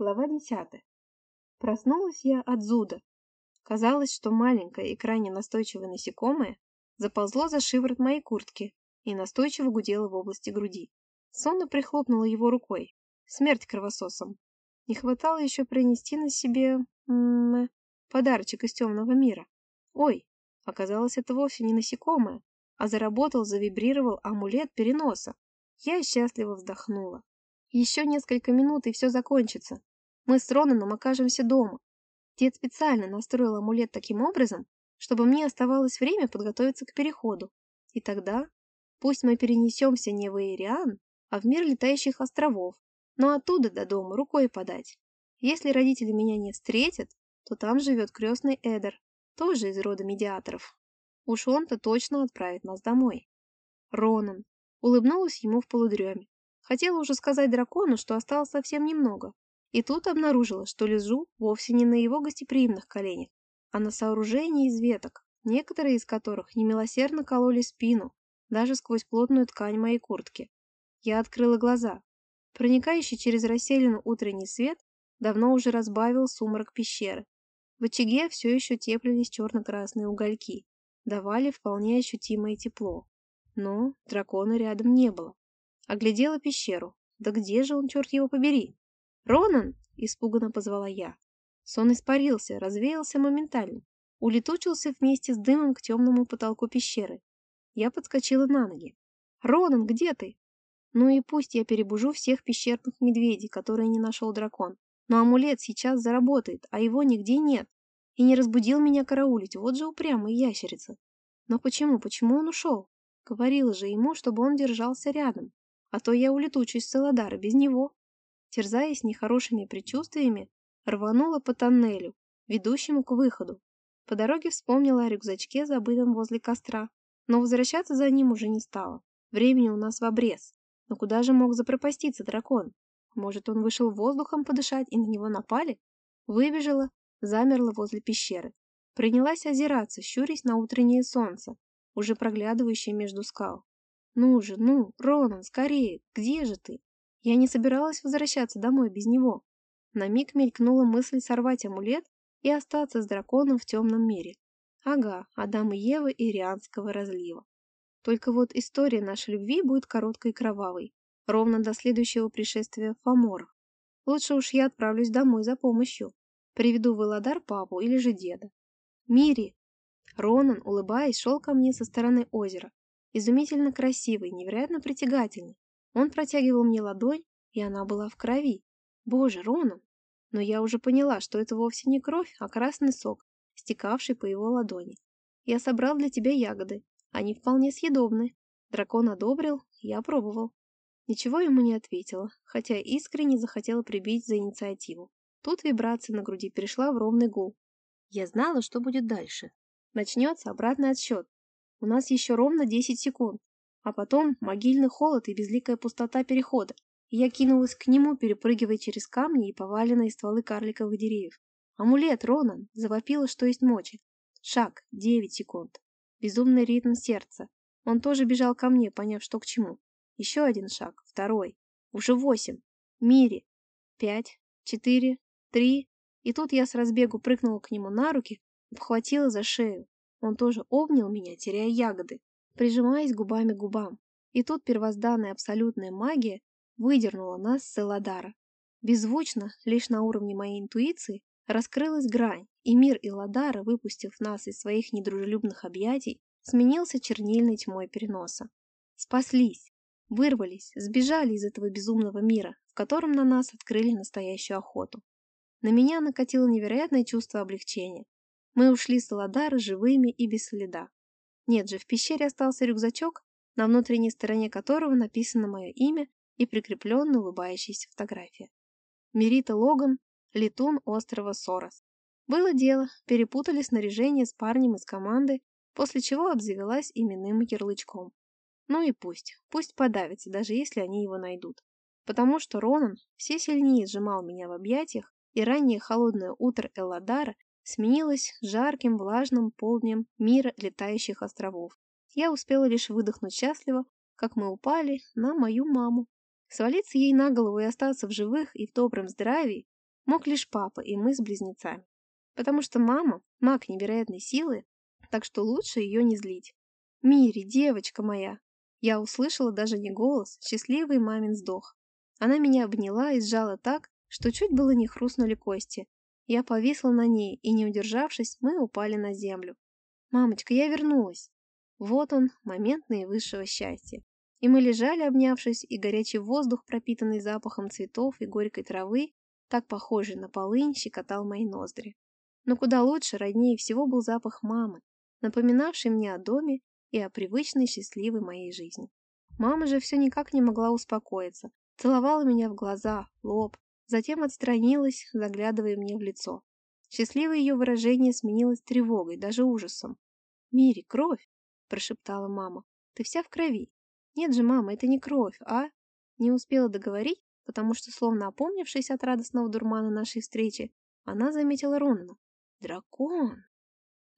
Глава 10. Проснулась я от зуда. Казалось, что маленькое и крайне настойчивое насекомое заползло за шиворот моей куртки и настойчиво гудело в области груди. Сонно прихлопнула его рукой. Смерть кровососом. Не хватало еще принести на себе... М -м, подарочек из темного мира. Ой, оказалось, это вовсе не насекомое, а заработал, завибрировал амулет переноса. Я счастливо вздохнула. Еще несколько минут, и все закончится. Мы с Ронаном окажемся дома. Дед специально настроил амулет таким образом, чтобы мне оставалось время подготовиться к переходу. И тогда пусть мы перенесемся не в Эйриан, а в мир летающих островов, но оттуда до дома рукой подать. Если родители меня не встретят, то там живет крестный Эдер, тоже из рода медиаторов. Уж он-то точно отправит нас домой. Ронан. Улыбнулась ему в полудреме. Хотела уже сказать дракону, что осталось совсем немного, и тут обнаружила, что лежу вовсе не на его гостеприимных коленях, а на сооружении из веток, некоторые из которых немилосердно кололи спину, даже сквозь плотную ткань моей куртки. Я открыла глаза. Проникающий через расселину утренний свет давно уже разбавил сумрак пещеры. В очаге все еще теплились черно-красные угольки, давали вполне ощутимое тепло. Но дракона рядом не было. Оглядела пещеру. Да где же он, черт его побери? «Ронан!» – испуганно позвала я. Сон испарился, развеялся моментально, улетучился вместе с дымом к темному потолку пещеры. Я подскочила на ноги. «Ронан, где ты?» Ну и пусть я перебужу всех пещерных медведей, которые не нашел дракон. Но амулет сейчас заработает, а его нигде нет. И не разбудил меня караулить, вот же упрямый ящерица. Но почему, почему он ушел? Говорила же ему, чтобы он держался рядом. А то я улетучусь с Эладара без него терзаясь нехорошими предчувствиями, рванула по тоннелю, ведущему к выходу. По дороге вспомнила о рюкзачке, забытом возле костра, но возвращаться за ним уже не стала. Времени у нас в обрез. Но куда же мог запропаститься дракон? Может, он вышел воздухом подышать и на него напали? Выбежала, замерла возле пещеры. Принялась озираться, щурясь на утреннее солнце, уже проглядывающее между скал. «Ну же, ну, Ронан, скорее, где же ты?» Я не собиралась возвращаться домой без него. На миг мелькнула мысль сорвать амулет и остаться с драконом в темном мире. Ага, Адам и Ева Ирианского разлива. Только вот история нашей любви будет короткой и кровавой, ровно до следующего пришествия Фоморов. Лучше уж я отправлюсь домой за помощью. Приведу в папу или же деда. Мири! Ронан, улыбаясь, шел ко мне со стороны озера. Изумительно красивый, невероятно притягательный. Он протягивал мне ладонь, и она была в крови. Боже, Ронан! Но я уже поняла, что это вовсе не кровь, а красный сок, стекавший по его ладони. Я собрал для тебя ягоды. Они вполне съедобны. Дракон одобрил, я пробовал. Ничего ему не ответила, хотя искренне захотела прибить за инициативу. Тут вибрация на груди перешла в ровный гул. Я знала, что будет дальше. Начнется обратный отсчет. У нас еще ровно 10 секунд. А потом могильный холод и безликая пустота перехода. Я кинулась к нему, перепрыгивая через камни и поваленные стволы карликовых деревьев. «Амулет, Ронан!» завопила, что есть мочи. Шаг, девять секунд. Безумный ритм сердца. Он тоже бежал ко мне, поняв, что к чему. Еще один шаг, второй. Уже восемь. Мире. Пять, четыре, три. И тут я с разбегу прыгнула к нему на руки, обхватила за шею. Он тоже обнял меня, теряя ягоды прижимаясь губами к губам. И тут первозданная абсолютная магия выдернула нас с Эладара. Беззвучно, лишь на уровне моей интуиции, раскрылась грань, и мир Эладара, выпустив нас из своих недружелюбных объятий, сменился чернильной тьмой переноса. Спаслись, вырвались, сбежали из этого безумного мира, в котором на нас открыли настоящую охоту. На меня накатило невероятное чувство облегчения. Мы ушли с Эладара живыми и без следа. Нет же, в пещере остался рюкзачок, на внутренней стороне которого написано мое имя и прикрепленная улыбающаяся фотография. Мерита Логан, летун острова Сорос. Было дело, перепутали снаряжение с парнем из команды, после чего обзавелась именным ярлычком. Ну и пусть, пусть подавится, даже если они его найдут. Потому что Ронан все сильнее сжимал меня в объятиях, и раннее холодное утро Элладара сменилось жарким влажным полднем мира летающих островов. Я успела лишь выдохнуть счастливо, как мы упали на мою маму. Свалиться ей на голову и остаться в живых и в добром здравии мог лишь папа и мы с близнецами. Потому что мама – маг невероятной силы, так что лучше ее не злить. «Мири, девочка моя!» Я услышала даже не голос, счастливый мамин вздох. Она меня обняла и сжала так, что чуть было не хрустнули кости. Я повисла на ней, и, не удержавшись, мы упали на землю. «Мамочка, я вернулась!» Вот он, момент наивысшего счастья. И мы лежали, обнявшись, и горячий воздух, пропитанный запахом цветов и горькой травы, так похожий на полынь, щекотал мои ноздри. Но куда лучше, роднее всего был запах мамы, напоминавший мне о доме и о привычной счастливой моей жизни. Мама же все никак не могла успокоиться, целовала меня в глаза, лоб, затем отстранилась, заглядывая мне в лицо. Счастливое ее выражение сменилось тревогой, даже ужасом. «Мири, кровь!» – прошептала мама. «Ты вся в крови!» «Нет же, мама, это не кровь, а...» Не успела договорить, потому что, словно опомнившись от радостного дурмана нашей встречи, она заметила Ронана. «Дракон!»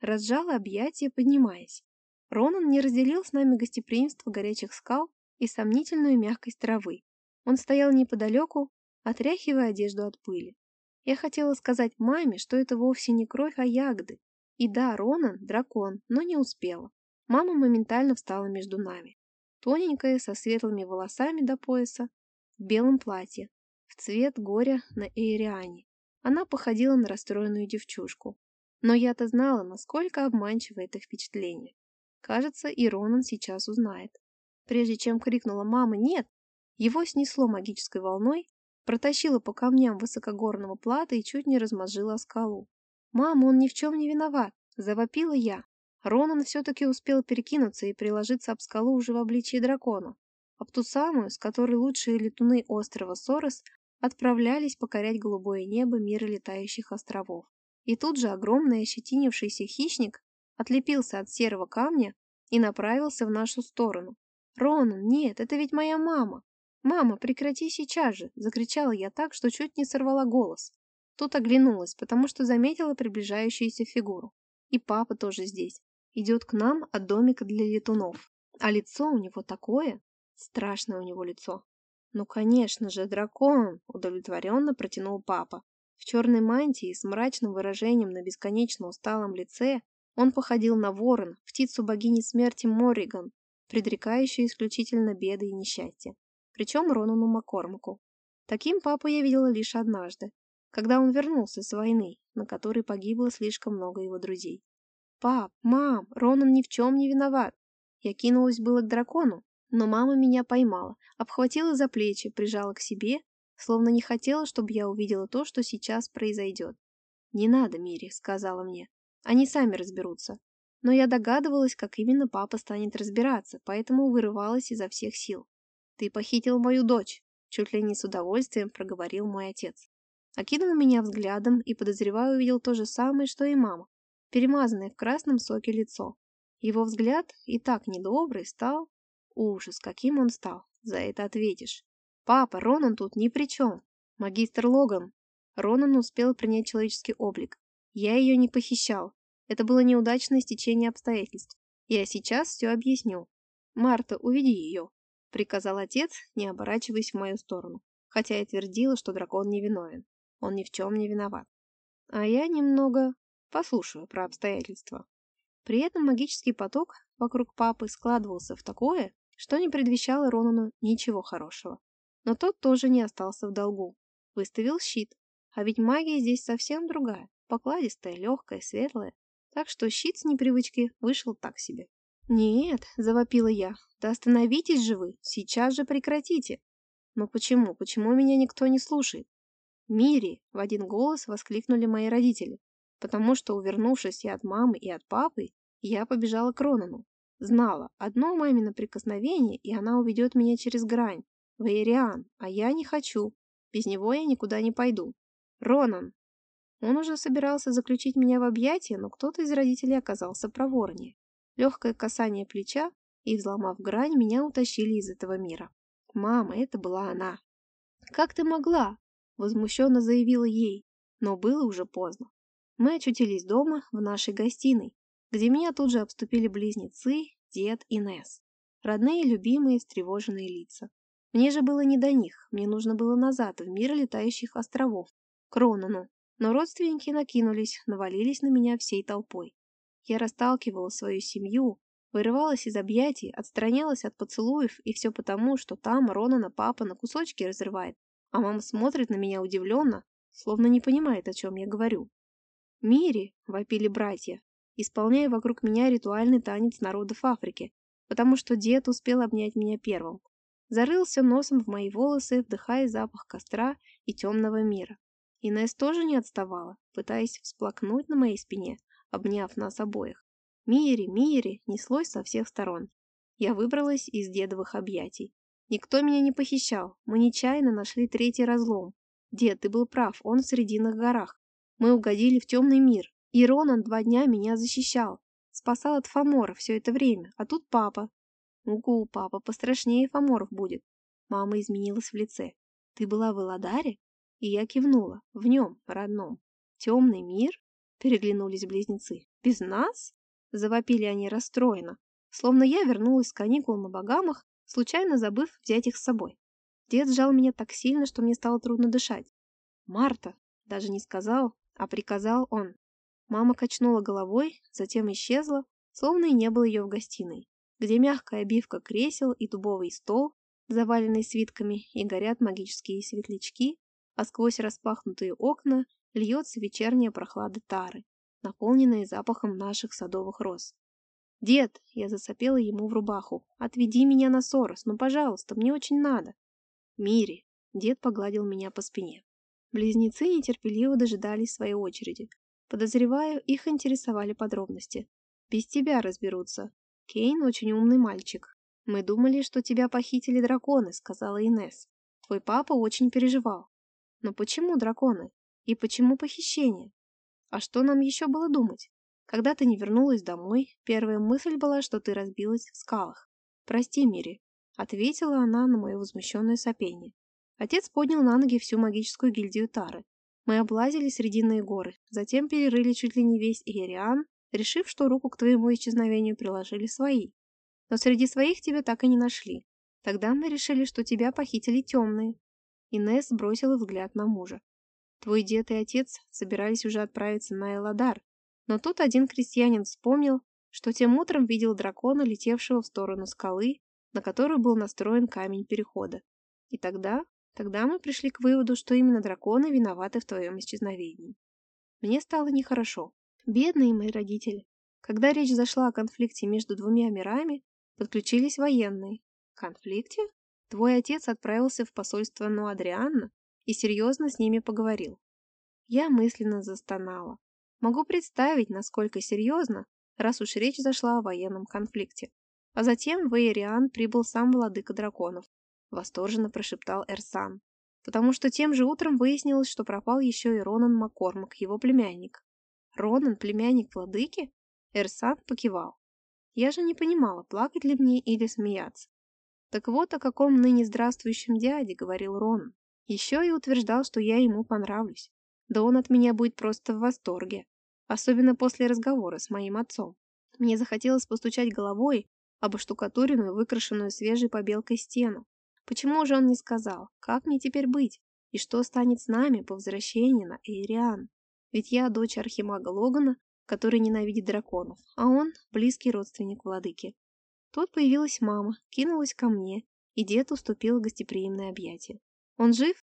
Разжала объятия, поднимаясь. Ронан не разделил с нами гостеприимство горячих скал и сомнительную мягкость травы. Он стоял неподалеку, отряхивая одежду от пыли. Я хотела сказать маме, что это вовсе не кровь, а ягоды. И да, Ронан – дракон, но не успела. Мама моментально встала между нами. Тоненькая, со светлыми волосами до пояса, в белом платье, в цвет горя на Эйриане. Она походила на расстроенную девчушку. Но я-то знала, насколько обманчиво это впечатление. Кажется, и Ронан сейчас узнает. Прежде чем крикнула «Мама, нет!», его снесло магической волной, протащило по камням высокогорного плата и чуть не размозжило скалу. «Мама, он ни в чем не виноват!» – завопила я. Ронан все-таки успел перекинуться и приложиться об скалу уже в обличии дракона, об ту самую, с которой лучшие летуны острова Сорос отправлялись покорять голубое небо мира летающих островов. И тут же огромный ощетинившийся хищник отлепился от серого камня и направился в нашу сторону. «Ронан, нет, это ведь моя мама!» «Мама, прекрати сейчас же!» – закричала я так, что чуть не сорвала голос. Тут оглянулась, потому что заметила приближающуюся фигуру. И папа тоже здесь. Идет к нам от домика для летунов. А лицо у него такое. Страшное у него лицо. «Ну, конечно же, дракон!» – удовлетворенно протянул папа. В черной мантии с мрачным выражением на бесконечно усталом лице он походил на ворон, птицу богини смерти Морриган, предрекающую исключительно беды и несчастья. Причем Ронану Маккормаку. Таким папу я видела лишь однажды, когда он вернулся с войны, на которой погибло слишком много его друзей. «Пап, мам, Ронан ни в чем не виноват!» Я кинулась было к дракону, но мама меня поймала, обхватила за плечи, прижала к себе, словно не хотела, чтобы я увидела то, что сейчас произойдет. «Не надо, Мири», — сказала мне. «Они сами разберутся». Но я догадывалась, как именно папа станет разбираться, поэтому вырывалась изо всех сил. «Ты похитил мою дочь», — чуть ли не с удовольствием проговорил мой отец. Окинул меня взглядом и, подозреваю, увидел то же самое, что и мама, перемазанное в красном соке лицо. Его взгляд, и так недобрый, стал Ужас, каким он стал. За это ответишь. Папа, Ронан тут ни при чем. Магистр Логан. Ронан успел принять человеческий облик. Я ее не похищал. Это было неудачное стечение обстоятельств. Я сейчас все объясню. Марта, уведи ее, приказал отец, не оборачиваясь в мою сторону. Хотя я твердила, что дракон не виновен. Он ни в чем не виноват. А я немного послушаю про обстоятельства. При этом магический поток вокруг папы складывался в такое, что не предвещало Ронану ничего хорошего. Но тот тоже не остался в долгу. Выставил щит. А ведь магия здесь совсем другая. Покладистая, легкая, светлая. Так что щит с непривычки вышел так себе. «Нет», — завопила я, — «да остановитесь же вы, сейчас же прекратите». «Но почему, почему меня никто не слушает?» «Мири!» — в один голос воскликнули мои родители, потому что, увернувшись и от мамы, и от папы, я побежала к Ронану. Знала, одно мамино прикосновение, и она уведет меня через грань. Ваериан, а я не хочу. Без него я никуда не пойду. Ронан. Он уже собирался заключить меня в объятия, но кто-то из родителей оказался проворнее. Легкое касание плеча, и, взломав грань, меня утащили из этого мира. Мама, это была она. «Как ты могла?» – возмущенно заявила ей, но было уже поздно. Мы очутились дома, в нашей гостиной, где меня тут же обступили близнецы, дед и Несс. Родные, любимые, встревоженные лица. Мне же было не до них, мне нужно было назад, в мир летающих островов, к Ронану, но родственники накинулись, навалились на меня всей толпой. Я расталкивала свою семью, вырывалась из объятий, отстранялась от поцелуев, и все потому, что там Ронана папа на кусочки разрывает, а мама смотрит на меня удивленно, словно не понимает, о чем я говорю. «Мири!» — вопили братья, исполняя вокруг меня ритуальный танец народов Африки, потому что дед успел обнять меня первым. Зарылся носом в мои волосы, вдыхая запах костра и темного мира. Инесс тоже не отставала, пытаясь всплакнуть на моей спине, обняв нас обоих. Мири, Мири неслось со всех сторон. Я выбралась из дедовых объятий. Никто меня не похищал, мы нечаянно нашли третий разлом. Дед, ты был прав, он в Срединных горах. Мы угодили в темный мир, и Ронан два дня меня защищал. Спасал от Фомора все это время, а тут папа. Угу, папа пострашнее Фоморов будет. Мама изменилась в лице. Ты была в Эладаре? И я кивнула. В нем, родном. Темный мир? Переглянулись близнецы. Без нас? Завопили они расстроенно. Словно я вернулась с каникул на Багамах, случайно забыв взять их с собой. Дед сжал меня так сильно, что мне стало трудно дышать. «Марта!» Даже не сказал, а приказал он. Мама качнула головой, затем исчезла, словно и не было ее в гостиной, где мягкая обивка кресел и дубовый стол, заваленный свитками, и горят магические светлячки, а сквозь распахнутые окна льется вечерняя прохлада тары, наполненная запахом наших садовых роз. «Дед!» — я засопела ему в рубаху. «Отведи меня на Сорос, ну, пожалуйста, мне очень надо!» «Мири!» — дед погладил меня по спине. Близнецы нетерпеливо дожидались своей очереди. Подозреваю, их интересовали подробности. Без тебя разберутся. Кейн очень умный мальчик. Мы думали, что тебя похитили драконы, сказала Инес. Твой папа очень переживал. Но почему драконы? И почему похищение? А что нам еще было думать? Когда ты не вернулась домой, первая мысль была, что ты разбилась в скалах. Прости, Мири, ответила она на мое возмущенное сопение. Отец поднял на ноги всю магическую гильдию Тары. Мы облазили Срединные горы, затем перерыли чуть ли не весь Иериан, решив, что руку к твоему исчезновению приложили свои. Но среди своих тебя так и не нашли. Тогда мы решили, что тебя похитили темные. Инесс бросила взгляд на мужа. Твой дед и отец собирались уже отправиться на Эладар, но тут один крестьянин вспомнил, что тем утром видел дракона, летевшего в сторону скалы, на которую был настроен камень перехода. И тогда Тогда мы пришли к выводу, что именно драконы виноваты в твоем исчезновении. Мне стало нехорошо. Бедные мои родители. Когда речь зашла о конфликте между двумя мирами, подключились военные. Конфликте? Твой отец отправился в посольство Нуадрианна и серьезно с ними поговорил. Я мысленно застонала. Могу представить, насколько серьезно, раз уж речь зашла о военном конфликте. А затем в Эйриан прибыл сам владыка драконов, восторженно прошептал Эрсан. Потому что тем же утром выяснилось, что пропал еще и Ронан Маккормак, его племянник. Ронан, племянник владыки? Эрсан покивал. Я же не понимала, плакать ли мне или смеяться. Так вот о каком ныне здравствующем дяде говорил Ронан. Еще и утверждал, что я ему понравлюсь. Да он от меня будет просто в восторге. Особенно после разговора с моим отцом. Мне захотелось постучать головой об оштукатуренную, выкрашенную свежей побелкой стену, Почему же он не сказал, как мне теперь быть, и что станет с нами по возвращении на Эйриан? Ведь я дочь архимага Логана, который ненавидит драконов, а он – близкий родственник владыки. Тут появилась мама, кинулась ко мне, и дед уступил гостеприимное объятие. «Он жив?»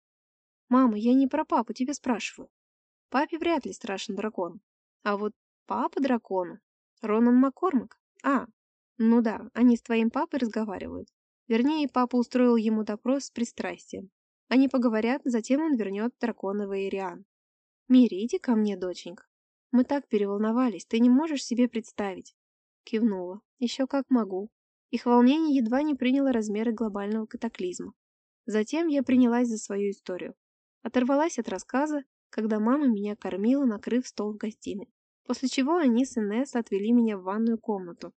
«Мама, я не про папу тебя спрашиваю. Папе вряд ли страшен дракон. А вот папа дракону. Ронан Маккормак? А, ну да, они с твоим папой разговаривают. Вернее, папа устроил ему допрос с пристрастием. Они поговорят, затем он вернет дракона в Ириан. «Мири, иди ко мне, доченька. Мы так переволновались, ты не можешь себе представить». Кивнула. «Еще как могу». Их волнение едва не приняло размеры глобального катаклизма. Затем я принялась за свою историю. Оторвалась от рассказа, когда мама меня кормила, накрыв стол в гостиной. После чего они с Инесс отвели меня в ванную комнату,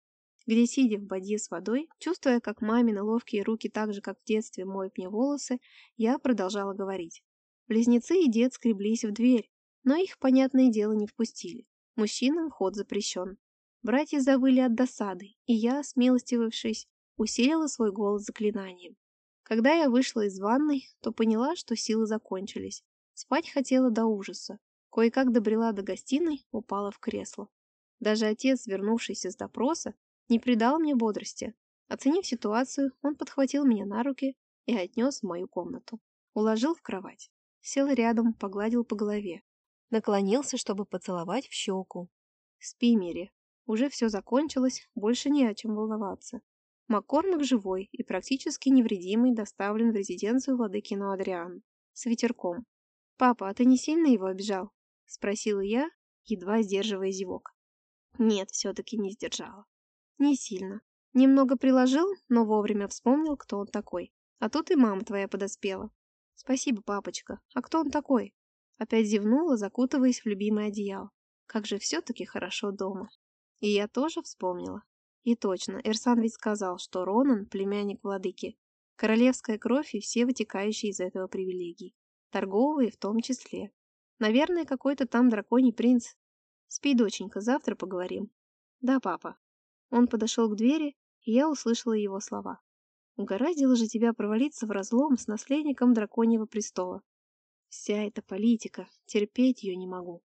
где, сидя в бадье с водой, чувствуя, как мамины ловкие руки так же, как в детстве, моют мне волосы, я продолжала говорить. Близнецы и дед скреблись в дверь, но их, понятное дело, не впустили. Мужчинам вход запрещен. Братья завыли от досады, и я, смилостивившись, усилила свой голос заклинанием. Когда я вышла из ванной, то поняла, что силы закончились. Спать хотела до ужаса. Кое-как добрела до гостиной, упала в кресло. Даже отец, вернувшийся с допроса, не придал мне бодрости. Оценив ситуацию, он подхватил меня на руки и отнес в мою комнату. Уложил в кровать. Сел рядом, погладил по голове. Наклонился, чтобы поцеловать в щеку. Спи, Мири. Уже все закончилось, больше не о чем волноваться. Маккормак живой и практически невредимый доставлен в резиденцию владыки Ноадриан. С ветерком. «Папа, а ты не сильно его обижал?» — спросила я, едва сдерживая зевок. Нет, все-таки не сдержала. Не сильно. Немного приложил, но вовремя вспомнил, кто он такой. А тут и мама твоя подоспела. Спасибо, папочка. А кто он такой? Опять зевнула, закутываясь в любимое одеяло. Как же все-таки хорошо дома. И я тоже вспомнила. И точно, Эрсан ведь сказал, что Ронан – племянник владыки. Королевская кровь и все вытекающие из этого привилегии. Торговые в том числе. Наверное, какой-то там драконий принц. Спи, доченька, завтра поговорим. Да, папа. Он подошел к двери, и я услышала его слова. Угораздило же тебя провалиться в разлом с наследником драконьего престола. Вся эта политика, терпеть ее не могу.